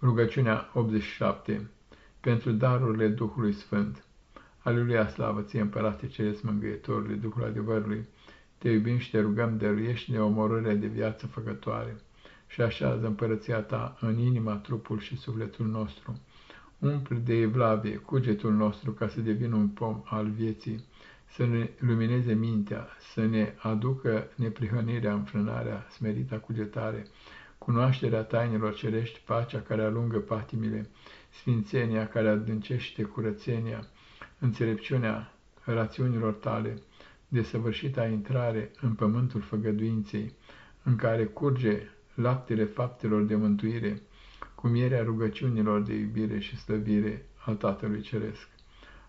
Rugăciunea 87 pentru darurile Duhului Sfânt. Aleluia, slavă ție, Împărate Ceresc, Mângâietorului, Duhul adevărului, te iubim și te rugăm, dăruiește-ne omorârea de viață făcătoare și așează împărăția ta în inima, trupul și sufletul nostru. Umple de evlavie cugetul nostru ca să devină un pom al vieții, să ne lumineze mintea, să ne aducă neprihănirea, înfrânarea, smerita cugetare, cunoașterea tainelor cerești, pacea care alungă patimile, sfințenia care adâncește curățenia, înțelepciunea rațiunilor tale, desăvârșita intrare în pământul făgăduinței, în care curge laptele faptelor de mântuire, cu mierea rugăciunilor de iubire și slăvire al Tatălui Ceresc.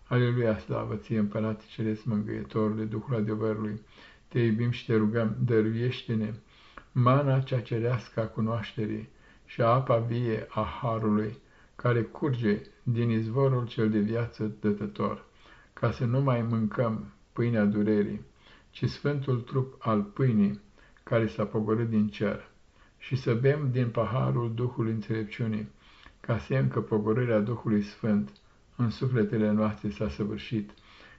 Aleluia, slavă ție, Împărate Ceresc, Mângâietorule, Duhul adevărului, te iubim și te rugăm, dăruiește-ne mana cea cerească a cunoașterii și apa vie a harului, care curge din izvorul cel de viață dătător, ca să nu mai mâncăm pâinea durerii, ci sfântul trup al pâinii care s-a pogorât din cer, și să bem din paharul Duhului înțelepciunii, ca semn că pogorârea Duhului Sfânt în sufletele noastre s-a săvârșit,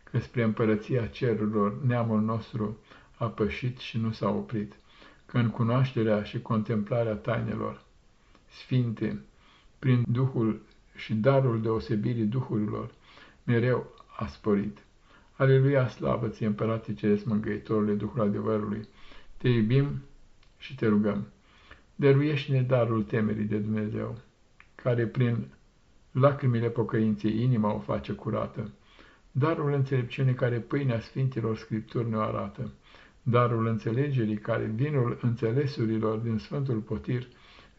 că spre împărăția cerurilor neamul nostru a pășit și nu s-a oprit că în cunoașterea și contemplarea tainelor sfinte, prin Duhul și darul deosebirii Duhurilor, mereu a sporit. Aleluia, slavă ție, Împărate Ceresc, Mângăitorule, Duhul adevărului, te iubim și te rugăm. Dăruiește-ne darul temerii de Dumnezeu, care prin lacrimile pocăinței inima o face curată, darul înțelepciunii care pâinea Sfintilor Scripturi ne arată, darul înțelegerii care vinul înțelesurilor din Sfântul Potir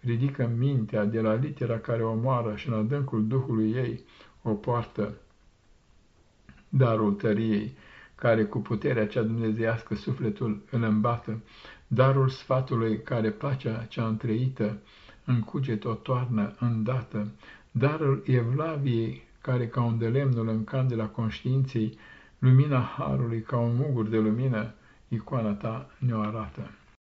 ridică mintea de la litera care o moară și în adâncul Duhului ei o poartă, darul tăriei, care cu puterea cea dumnezeiască sufletul îl îmbată, darul sfatului care pacea cea întreită în cuget o toarnă îndată, darul evlaviei care ca un de lemnul în candela conștiinței, lumina harului ca un mugur de lumină, icoana ta ne-o arată.